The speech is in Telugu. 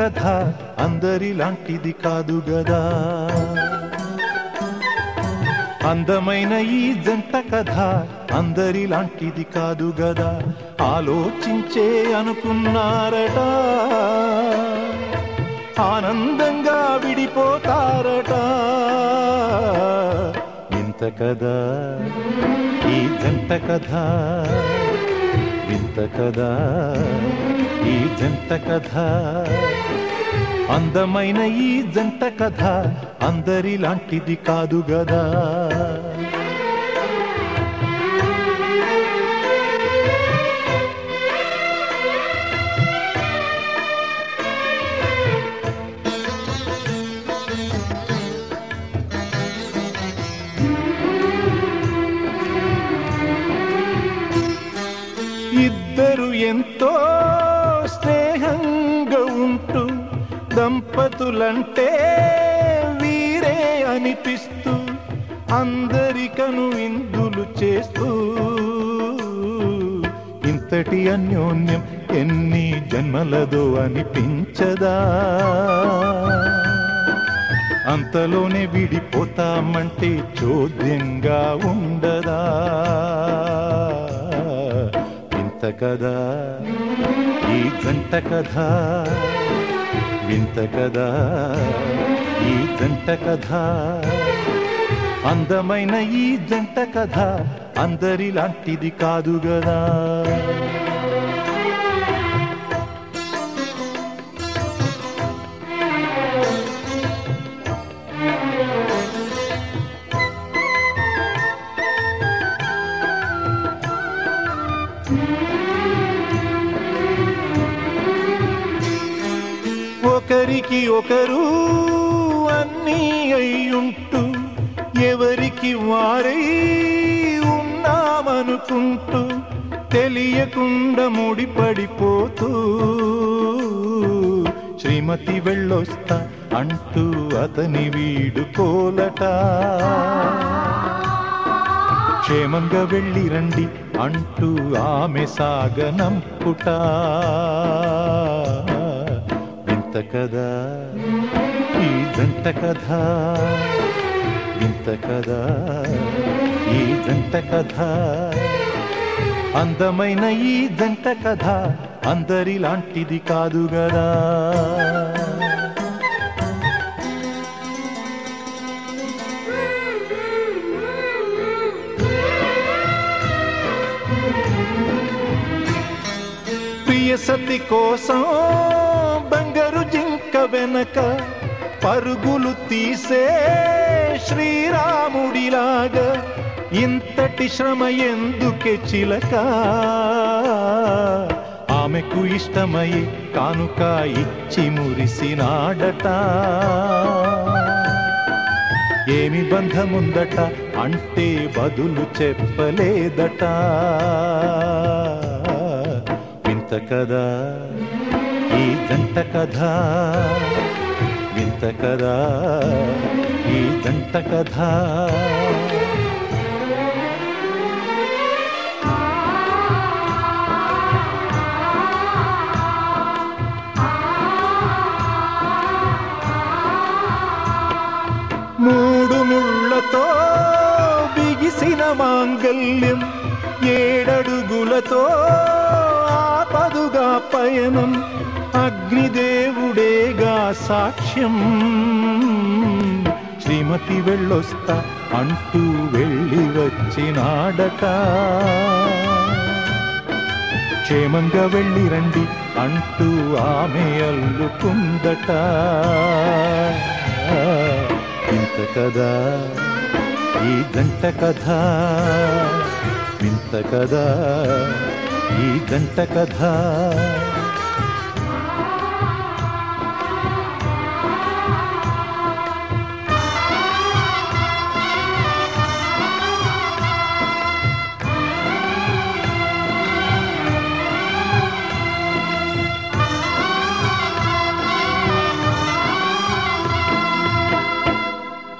కథ అందరిలాంటిది కాదు గదా. అందమైన ఈ జంట కథ అందరిలాంటిది కాదు గదా. ఆలోచించే అనుకున్నారట. ఆనందంగా విడిపోతారట. ఇంత కదా ఈ జంట కథ వింత కదా ఈ జంట కథ. అందమైన ఈ జంట కథ అందరిలాంటిది కాదు గదా. ఇద్దరు ఎంతో దంపతులంటే వీరే అనిపిస్తూ అందరికను ఇందులు చేస్తూ. ఇంతటి అన్యోన్యం ఎన్ని జన్మలదో అనిపించదా? అంతలోనే విడిపోతామంటే చోద్యంగా ఉండదా? ఇంత కదా ఈ జంట కథ. వింత కదా ఈ జంట కథ. అందమైన ఈ జంట కథ అందరిలాంటిది కాదు గదా ఒకరికి ఒకరు అన్నీ అయ్యుంటూ ఎవరికి వారై ఉన్నామనుకుంటూ తెలియకుండా ముడిపడిపోతూ శ్రీమతి వెళ్ళొస్తా అంటూ అతని వీడుకోలట క్షేమంగా వెళ్ళి రండి అంటూ ఆమె సాగనంపుట. వింత కదా ఈ జంట కథ వింత కదా ఈ జంట కథ అందమైన ఈ జంట కథ అందరిలాంటిది కాదు గదా ప్రియ సతి కోసం కంగరు జింక వెనక పరుగులు తీసే శ్రీరాముడిలాగా ఇంతటి శ్రమ ఎందుకే చిలక? ఆమెకు ఇష్టమై కానుక ఇచ్చి మురిసినాడట. ఏమి బంధముందట అంటే బదులు చెప్పలేదట. వింత కదా? ఈ జంట కథ వింత కదా ఈ జంట కథ. మూడు ముళ్ళతో బిగిసిన మాంగల్యం ఏడడుగులతో ఆపదుగా పయనం. అగ్నిదేవుడేగా సాక్ష్యం. శ్రీమతి వెళ్ళొస్తా అంటూ వెళ్ళి వచ్చినాడట. క్షేమంగా వెళ్ళి రండి అంటూ ఆమె అల్లుకుందట. ఇంత కదా ఈ గంట కథ ఇంత కదా ఈ గంట కథ.